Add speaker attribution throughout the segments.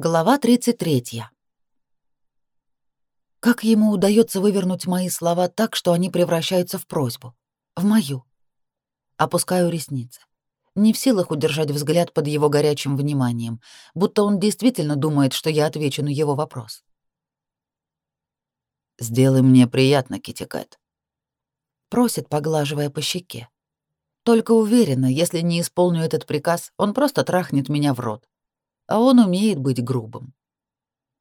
Speaker 1: Глава 33. Как ему удается вывернуть мои слова так, что они превращаются в просьбу? В мою. Опускаю ресницы. Не в силах удержать взгляд под его горячим вниманием, будто он действительно думает, что я отвечу на его вопрос.
Speaker 2: «Сделай мне приятно, Китикет», —
Speaker 1: просит, поглаживая по щеке. «Только уверена, если не исполню этот приказ, он просто трахнет меня в рот, а он умеет быть грубым.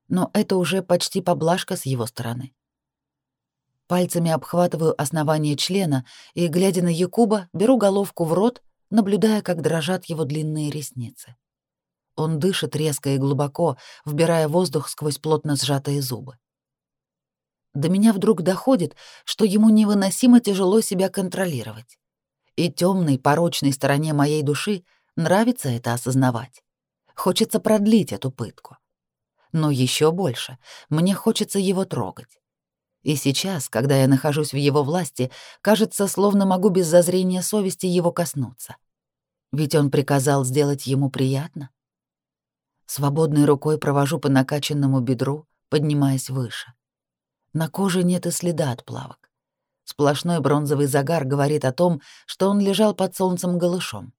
Speaker 1: Но это уже почти поблажка с его стороны. Пальцами обхватываю основание члена и, глядя на Якуба, беру головку в рот, наблюдая, как дрожат его длинные ресницы. Он дышит резко и глубоко, вбирая воздух сквозь плотно сжатые зубы. До меня вдруг доходит, что ему невыносимо тяжело себя контролировать. И темной, порочной стороне моей души нравится это осознавать. Хочется продлить эту пытку. Но еще больше, мне хочется его трогать. И сейчас, когда я нахожусь в его власти, кажется, словно могу без зазрения совести его коснуться. Ведь он приказал сделать ему приятно. Свободной рукой провожу по накачанному бедру, поднимаясь выше. На коже нет и следа от плавок. Сплошной бронзовый загар говорит о том, что он лежал под солнцем голышом.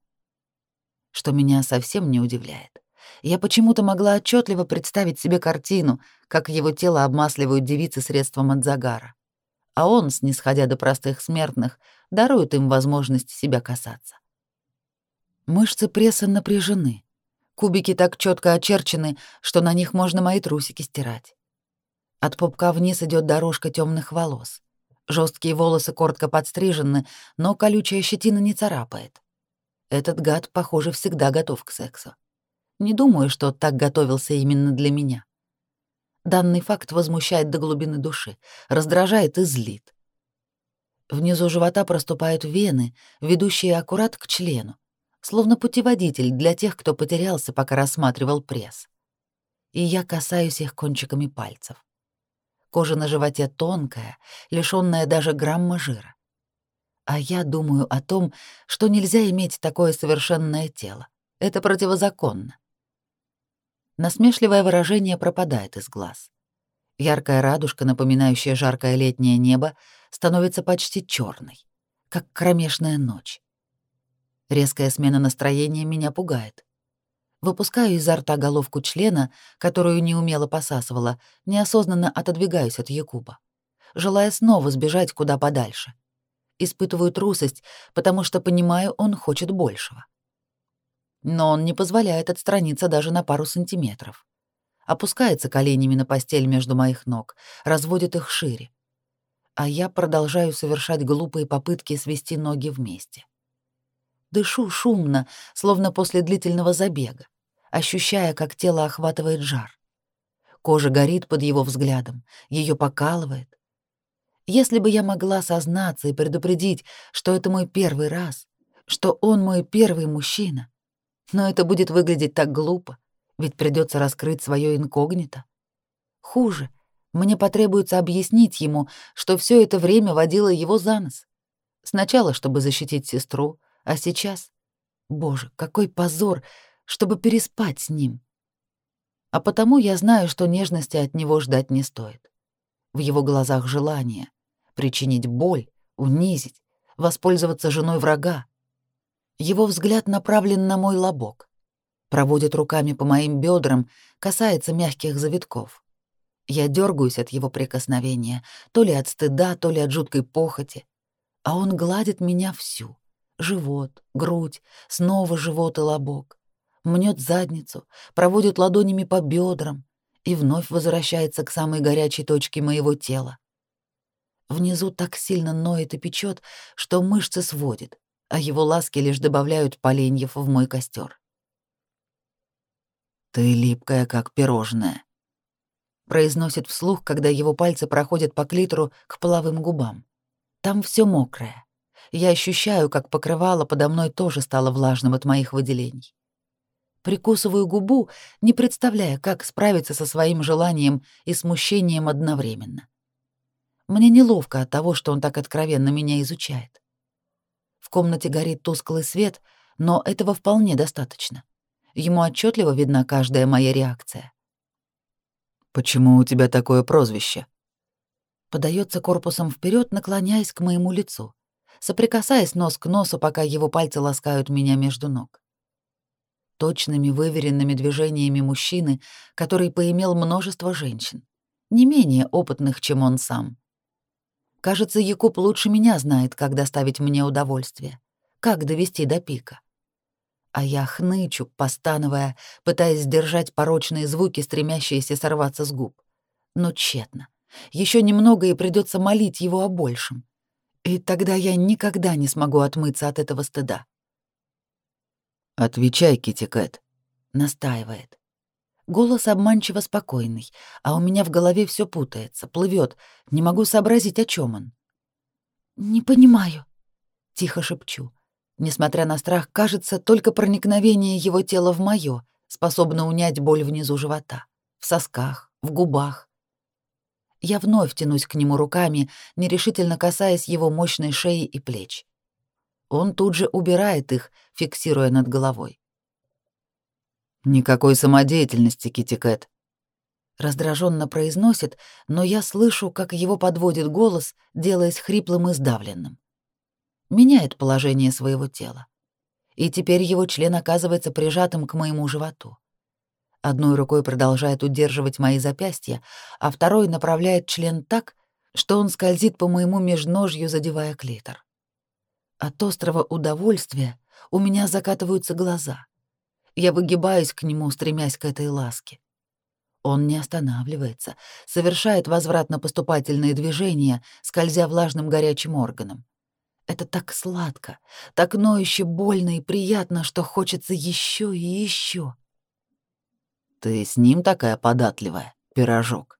Speaker 1: Что меня совсем не удивляет. Я почему-то могла отчетливо представить себе картину, как его тело обмасливают девицы средством от загара. А он, снисходя до простых смертных, дарует им возможность себя касаться. Мышцы пресса напряжены. Кубики так четко очерчены, что на них можно мои трусики стирать. От пупка вниз идет дорожка темных волос. Жесткие волосы коротко подстрижены, но колючая щетина не царапает. Этот гад, похоже, всегда готов к сексу. Не думаю, что так готовился именно для меня. Данный факт возмущает до глубины души, раздражает и злит. Внизу живота проступают вены, ведущие аккурат к члену, словно путеводитель для тех, кто потерялся, пока рассматривал пресс. И я касаюсь их кончиками пальцев. Кожа на животе тонкая, лишённая даже грамма жира. А я думаю о том, что нельзя иметь такое совершенное тело. Это противозаконно. Насмешливое выражение пропадает из глаз. Яркая радужка, напоминающая жаркое летнее небо, становится почти черной, как кромешная ночь. Резкая смена настроения меня пугает. Выпускаю изо рта головку члена, которую неумело посасывала, неосознанно отодвигаюсь от Якуба, желая снова сбежать куда подальше. Испытываю трусость, потому что понимаю, он хочет большего но он не позволяет отстраниться даже на пару сантиметров. Опускается коленями на постель между моих ног, разводит их шире. А я продолжаю совершать глупые попытки свести ноги вместе. Дышу шумно, словно после длительного забега, ощущая, как тело охватывает жар. Кожа горит под его взглядом, ее покалывает. Если бы я могла сознаться и предупредить, что это мой первый раз, что он мой первый мужчина, но это будет выглядеть так глупо, ведь придется раскрыть свое инкогнито. Хуже, мне потребуется объяснить ему, что все это время водила его за нос. Сначала, чтобы защитить сестру, а сейчас... Боже, какой позор, чтобы переспать с ним. А потому я знаю, что нежности от него ждать не стоит. В его глазах желание — причинить боль, унизить, воспользоваться женой врага, его взгляд направлен на мой лобок. Проводит руками по моим бедрам, касается мягких завитков. Я дергаюсь от его прикосновения, то ли от стыда, то ли от жуткой похоти. А он гладит меня всю. Живот, грудь, снова живот и лобок. Мнет задницу, проводит ладонями по бедрам и вновь возвращается к самой горячей точке моего тела. Внизу так сильно ноет и печет, что мышцы сводит а его ласки лишь добавляют поленьев в мой костер.
Speaker 2: «Ты липкая, как пирожное», — произносит вслух, когда его пальцы проходят по клитору к половым губам. Там все мокрое. Я ощущаю, как покрывало подо мной тоже стало влажным от моих выделений. Прикусываю губу, не представляя, как справиться со своим желанием и смущением одновременно. Мне неловко от того, что он так откровенно меня изучает. В комнате горит тусклый свет, но этого вполне достаточно. Ему отчетливо видна каждая моя реакция. «Почему у тебя такое прозвище?»
Speaker 1: Подается корпусом вперед, наклоняясь к моему лицу, соприкасаясь нос к носу, пока его пальцы ласкают меня между ног. Точными, выверенными движениями мужчины, который поимел множество женщин, не менее опытных, чем он сам. Кажется, Якуб лучше меня знает, как доставить мне удовольствие, как довести до пика. А я хнычу, постановая, пытаясь сдержать порочные звуки, стремящиеся сорваться с губ. Но тщетно. Еще немного и придется молить его о большем. И тогда я никогда не смогу отмыться от этого стыда.
Speaker 2: «Отвечай, Китикет», —
Speaker 1: настаивает. Голос обманчиво спокойный, а у меня в голове все путается, плывет. Не могу сообразить, о чем он. «Не понимаю», — тихо шепчу. Несмотря на страх, кажется, только проникновение его тела в мое способно унять боль внизу живота, в сосках, в губах. Я вновь тянусь к нему руками, нерешительно касаясь его мощной шеи и плеч. Он тут же убирает их, фиксируя над головой.
Speaker 2: Никакой самодеятельности, Китикет.
Speaker 1: Раздраженно произносит, но я слышу, как его подводит голос, делаясь хриплым и сдавленным. Меняет положение своего тела. И теперь его член оказывается прижатым к моему животу. Одной рукой продолжает удерживать мои запястья, а второй направляет член так, что он скользит по моему межножью, задевая клитор. От острого удовольствия у меня закатываются глаза — я выгибаюсь к нему, стремясь к этой ласке. Он не останавливается, совершает возвратно-поступательные движения, скользя влажным горячим органом. Это так сладко, так ноюще больно и приятно, что хочется еще и еще.
Speaker 2: Ты с ним такая податливая, пирожок.